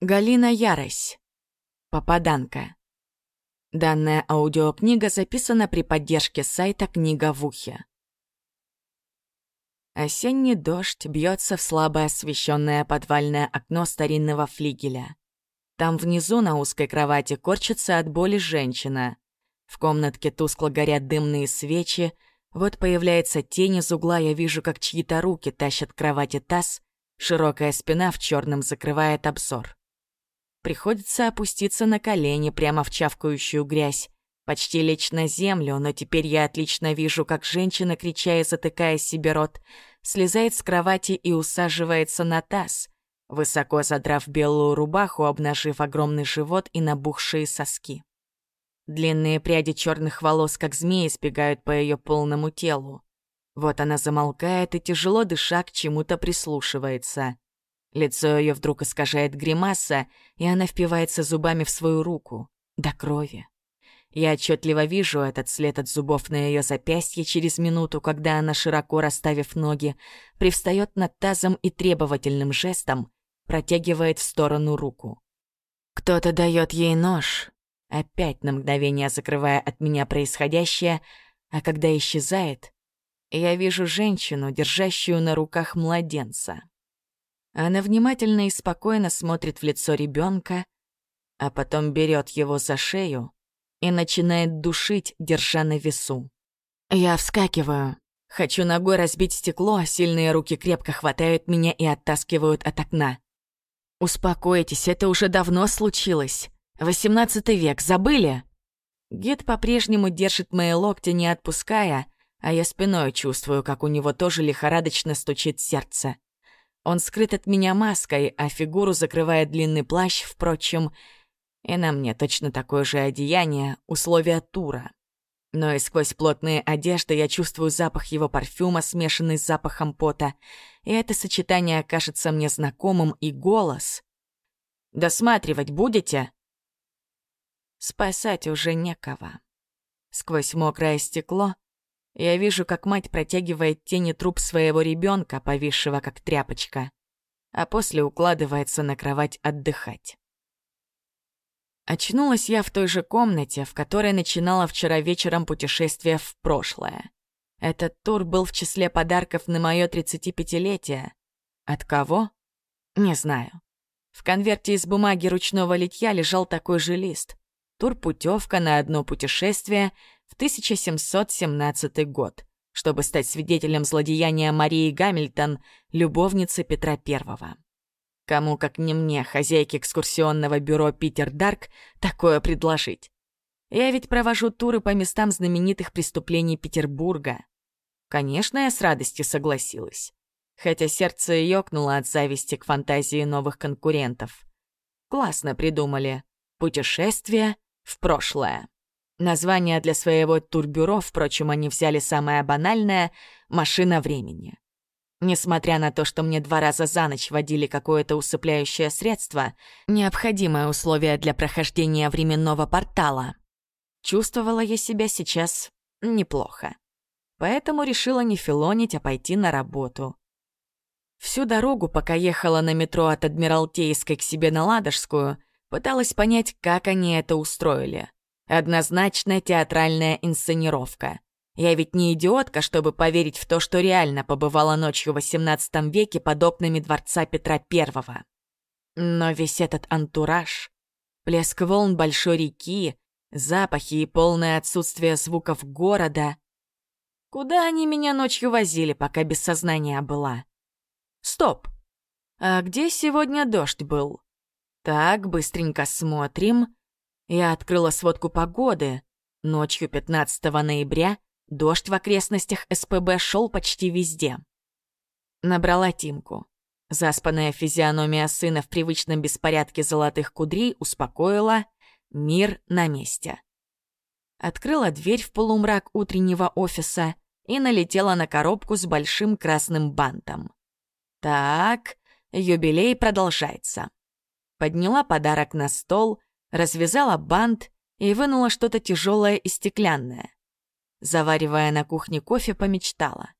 Галина Ярось. Попаданка. Данная аудиокнига записана при поддержке сайта «Книга в ухе». Осенний дождь бьется в слабо освещенное подвальное окно старинного флигеля. Там внизу на узкой кровати корчится от боли женщина. В комнатке тускло горят дымные свечи. Вот появляется тень из угла, я вижу, как чьи-то руки тащат кровати таз. Широкая спина в черном закрывает обзор. Приходится опуститься на колени прямо в чавкающую грязь. Почти лечь на землю, но теперь я отлично вижу, как женщина, крича и затыкая себе рот, слезает с кровати и усаживается на таз, высоко задрав белую рубаху, обнажив огромный живот и набухшие соски. Длинные пряди черных волос, как змеи, сбегают по ее полному телу. Вот она замолкает и, тяжело дыша, к чему-то прислушивается. Лицо ее вдруг искажает гримаса, и она впивается зубами в свою руку. До крови. Я отчетливо вижу этот след от зубов на ее запястье через минуту, когда она, широко расставив ноги, привстает над тазом и требовательным жестом протягивает в сторону руку. Кто-то дает ей нож, опять на мгновение закрывая от меня происходящее, а когда исчезает, я вижу женщину, держащую на руках младенца. Она внимательно и спокойно смотрит в лицо ребенка, а потом берет его за шею и начинает душить, держа на весу. Я вскакиваю. Хочу ногой разбить стекло, а сильные руки крепко хватают меня и оттаскивают от окна. «Успокойтесь, это уже давно случилось. Восемнадцатый век, забыли?» Гид по-прежнему держит мои локти, не отпуская, а я спиной чувствую, как у него тоже лихорадочно стучит сердце. Он скрыт от меня маской, а фигуру закрывает длинный плащ, впрочем, и на мне точно такое же одеяние, условия тура. Но и сквозь плотные одежды я чувствую запах его парфюма, смешанный с запахом пота, и это сочетание кажется мне знакомым, и голос. «Досматривать будете?» Спасать уже некого. Сквозь мокрое стекло я вижу, как мать протягивает тени труп своего ребенка, повисшего как тряпочка, а после укладывается на кровать отдыхать. Очнулась я в той же комнате, в которой начинала вчера вечером путешествие в прошлое. Этот тур был в числе подарков на мое 35-летие. От кого? Не знаю. В конверте из бумаги ручного литья лежал такой же лист. Тур-путевка на одно путешествие — в 1717 год, чтобы стать свидетелем злодеяния Марии Гамильтон, любовницы Петра I. Кому, как не мне, хозяйке экскурсионного бюро «Питер Дарк», такое предложить? Я ведь провожу туры по местам знаменитых преступлений Петербурга. Конечно, я с радостью согласилась. Хотя сердце ёкнуло от зависти к фантазии новых конкурентов. Классно придумали. Путешествие в прошлое. Название для своего турбюро, впрочем, они взяли самое банальное — «Машина времени». Несмотря на то, что мне два раза за ночь водили какое-то усыпляющее средство, необходимое условие для прохождения временного портала, чувствовала я себя сейчас неплохо. Поэтому решила не филонить, а пойти на работу. Всю дорогу, пока ехала на метро от Адмиралтейской к себе на Ладожскую, пыталась понять, как они это устроили — Однозначно театральная инсценировка. Я ведь не идиотка, чтобы поверить в то, что реально побывала ночью в XVIII веке под окнами дворца Петра I. Но весь этот антураж, плеск волн большой реки, запахи и полное отсутствие звуков города... Куда они меня ночью возили, пока без сознания была? Стоп! А где сегодня дождь был? Так, быстренько смотрим. Я открыла сводку погоды. Ночью 15 ноября дождь в окрестностях СПБ шел почти везде. Набрала Тимку. Заспанная физиономия сына в привычном беспорядке золотых кудрей успокоила «Мир на месте». Открыла дверь в полумрак утреннего офиса и налетела на коробку с большим красным бантом. Так, юбилей продолжается. Подняла подарок на стол — развязала бант и вынула что-то тяжелое и стеклянное. Заваривая на кухне кофе, помечтала.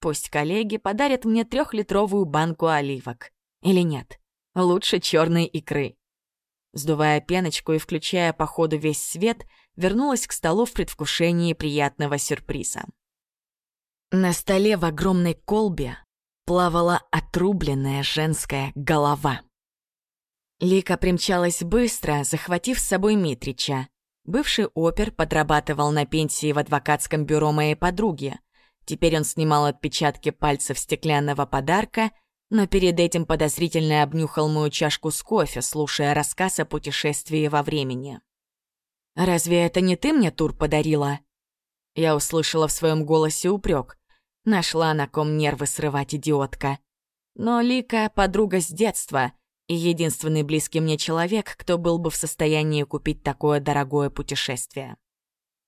Пусть коллеги подарят мне трехлитровую банку оливок. Или нет, лучше черной икры. Сдувая пеночку и включая по ходу весь свет, вернулась к столу в предвкушении приятного сюрприза. На столе в огромной колбе плавала отрубленная женская голова. Лика примчалась быстро, захватив с собой Митрича. Бывший опер подрабатывал на пенсии в адвокатском бюро моей подруги. Теперь он снимал отпечатки пальцев стеклянного подарка, но перед этим подозрительно обнюхал мою чашку с кофе, слушая рассказ о путешествии во времени. «Разве это не ты мне тур подарила?» Я услышала в своем голосе упрек. Нашла на ком нервы срывать идиотка. Но Лика — подруга с детства и единственный близкий мне человек, кто был бы в состоянии купить такое дорогое путешествие.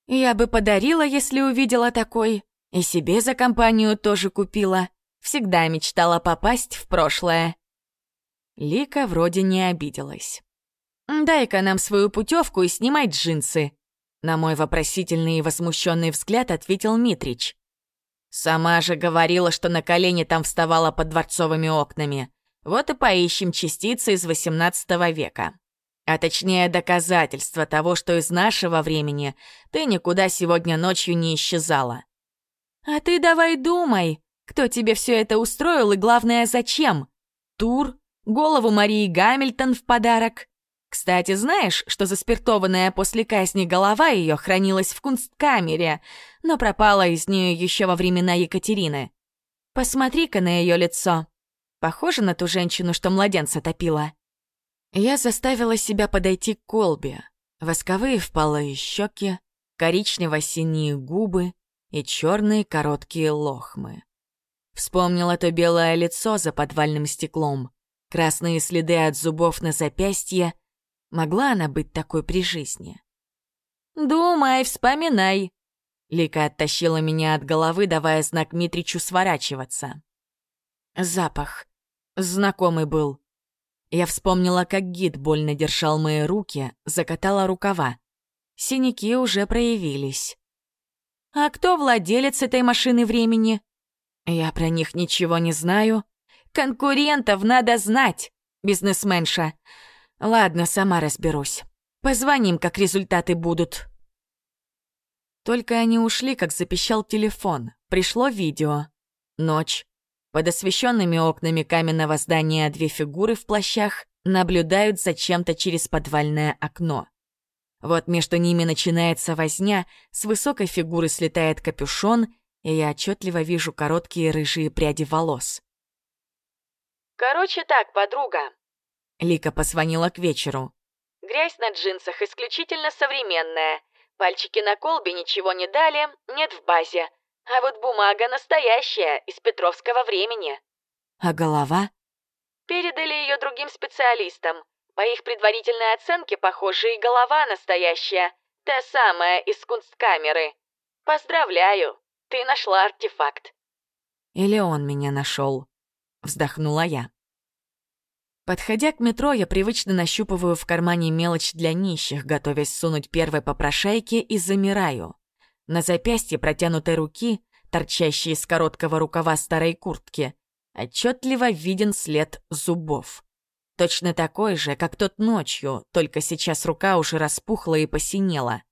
Я бы подарила, если увидела такой, и себе за компанию тоже купила. Всегда мечтала попасть в прошлое. Лика вроде не обиделась. «Дай-ка нам свою путевку и снимай джинсы», на мой вопросительный и возмущенный взгляд ответил Митрич. Сама же говорила, что на колени там вставала под дворцовыми окнами. Вот и поищем частицы из XVIII века. А точнее, доказательства того, что из нашего времени ты никуда сегодня ночью не исчезала. А ты давай думай, кто тебе все это устроил и, главное, зачем? Тур? Голову Марии Гамильтон в подарок? Кстати, знаешь, что заспиртованная после казни голова ее хранилась в кунсткамере, но пропала из нее еще во времена Екатерины? Посмотри-ка на ее лицо. Похоже на ту женщину, что младенца топила. Я заставила себя подойти к колбе. Восковые впалые щеки, коричнево-синие губы и черные короткие лохмы. Вспомнила то белое лицо за подвальным стеклом, красные следы от зубов на запястье — Могла она быть такой при жизни? «Думай, вспоминай!» Лика оттащила меня от головы, давая знак Митричу сворачиваться. Запах. Знакомый был. Я вспомнила, как гид больно держал мои руки, закатала рукава. Синяки уже проявились. «А кто владелец этой машины времени?» «Я про них ничего не знаю. Конкурентов надо знать, бизнесменша. Ладно, сама разберусь. Позвоним, как результаты будут. Только они ушли, как запищал телефон. Пришло видео. Ночь. Под освещенными окнами каменного здания две фигуры в плащах наблюдают за чем-то через подвальное окно. Вот между ними начинается возня, с высокой фигуры слетает капюшон, и я отчетливо вижу короткие рыжие пряди волос. «Короче так, подруга, Лика позвонила к вечеру. «Грязь на джинсах исключительно современная. Пальчики на колбе ничего не дали, нет в базе. А вот бумага настоящая, из Петровского времени». «А голова?» «Передали ее другим специалистам. По их предварительной оценке, похоже, и голова настоящая. Та самая из кунсткамеры. Поздравляю, ты нашла артефакт». «Или он меня нашел», — вздохнула я. Подходя к метро, я привычно нащупываю в кармане мелочь для нищих, готовясь сунуть первой попрошайке и замираю. На запястье протянутой руки, торчащей из короткого рукава старой куртки, отчетливо виден след зубов. Точно такой же, как тот ночью, только сейчас рука уже распухла и посинела.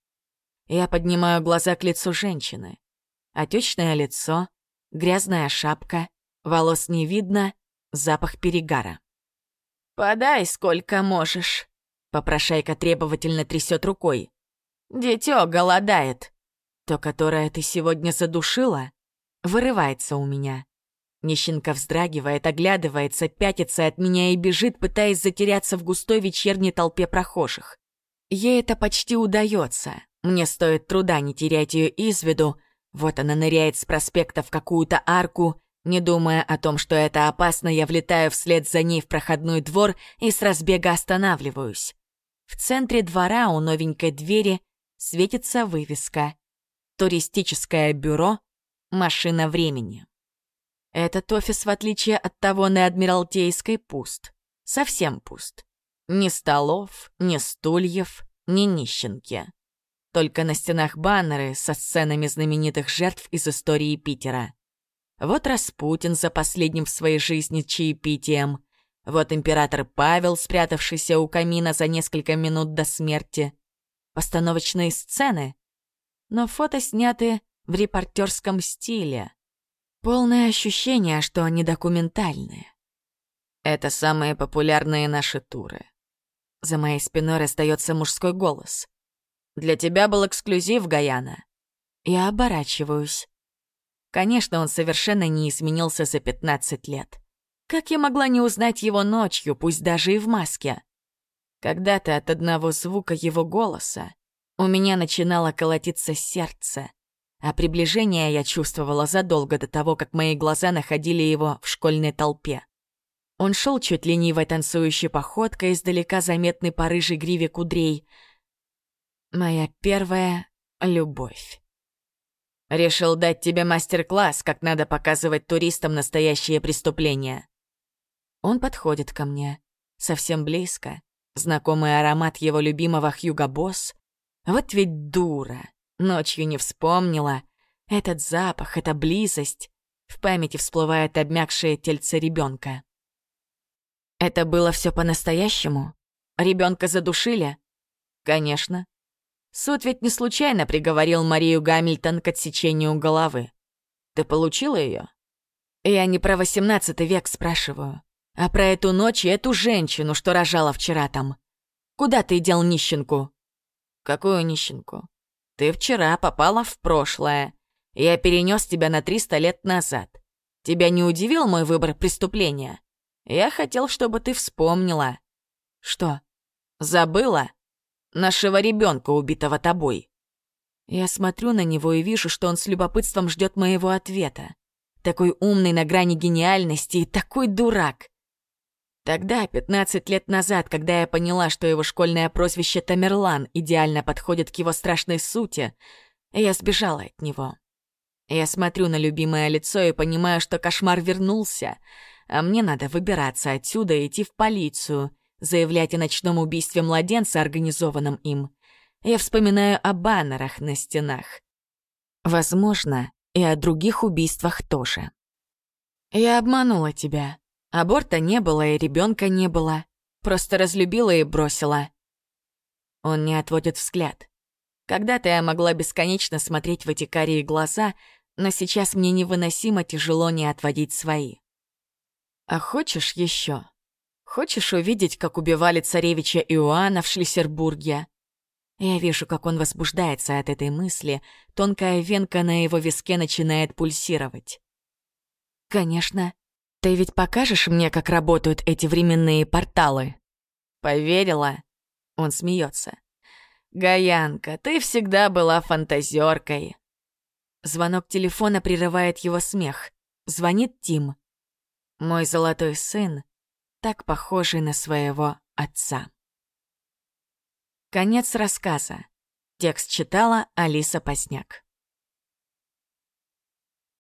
Я поднимаю глаза к лицу женщины. Отечное лицо, грязная шапка, волос не видно, запах перегара. «Подай сколько можешь», — попрошайка требовательно трясет рукой. «Дитё голодает». То, которое ты сегодня задушила, вырывается у меня. Нищенка вздрагивает, оглядывается, пятится от меня и бежит, пытаясь затеряться в густой вечерней толпе прохожих. Ей это почти удается. Мне стоит труда не терять ее из виду. Вот она ныряет с проспекта в какую-то арку, не думая о том, что это опасно, я влетаю вслед за ней в проходной двор и с разбега останавливаюсь. В центре двора у новенькой двери светится вывеска «Туристическое бюро. Машина времени». Этот офис, в отличие от того на Адмиралтейской, пуст. Совсем пуст. Ни столов, ни стульев, ни нищенки. Только на стенах баннеры со сценами знаменитых жертв из истории Питера. Вот Распутин за последним в своей жизни чаепитием. Вот император Павел, спрятавшийся у камина за несколько минут до смерти. Постановочные сцены. Но фото сняты в репортерском стиле. Полное ощущение, что они документальные. Это самые популярные наши туры. За моей спиной расстается мужской голос. «Для тебя был эксклюзив, Гаяна». Я оборачиваюсь. Конечно, он совершенно не изменился за 15 лет. Как я могла не узнать его ночью, пусть даже и в маске? Когда-то от одного звука его голоса у меня начинало колотиться сердце, а приближение я чувствовала задолго до того, как мои глаза находили его в школьной толпе. Он шел чуть ленивой танцующей походкой, издалека заметный по рыжей гриве кудрей. Моя первая любовь. Решил дать тебе мастер-класс, как надо показывать туристам настоящие преступления. Он подходит ко мне, совсем близко. Знакомый аромат его любимого Хьюго Босс. Вот ведь дура. Ночью не вспомнила. Этот запах, эта близость. В памяти всплывает обмякшее тельце ребенка. Это было все по-настоящему? Ребенка задушили? Конечно. Суд ведь не случайно приговорил Марию Гамильтон к отсечению головы. Ты получила ее? Я не про восемнадцатый век спрашиваю, а про эту ночь и эту женщину, что рожала вчера там. Куда ты дел нищенку? Какую нищенку? Ты вчера попала в прошлое. Я перенес тебя на триста лет назад. Тебя не удивил мой выбор преступления? Я хотел, чтобы ты вспомнила. Что? Забыла? Нашего ребенка, убитого тобой. Я смотрю на него и вижу, что он с любопытством ждет моего ответа. Такой умный на грани гениальности и такой дурак. Тогда, 15 лет назад, когда я поняла, что его школьное прозвище Тамерлан идеально подходит к его страшной сути, я сбежала от него. Я смотрю на любимое лицо и понимаю, что кошмар вернулся, а мне надо выбираться отсюда и идти в полицию, заявлять о ночном убийстве младенца, организованном им. Я вспоминаю о баннерах на стенах. Возможно, и о других убийствах тоже. Я обманула тебя. Аборта не было и ребенка не было. Просто разлюбила и бросила. Он не отводит взгляд. Когда-то я могла бесконечно смотреть в эти карие глаза, но сейчас мне невыносимо тяжело не отводить свои. А хочешь еще? Хочешь увидеть, как убивали царевича Иоанна в Шлиссербурге? Я вижу, как он возбуждается от этой мысли, тонкая венка на его виске начинает пульсировать. Конечно, ты ведь покажешь мне, как работают эти временные порталы?» «Поверила?» Он смеется. «Гаянка, ты всегда была фантазеркой». Звонок телефона прерывает его смех. Звонит Тим. Мой золотой сын, так похожий на своего отца. Конец рассказа. Текст читала Алиса Посняк.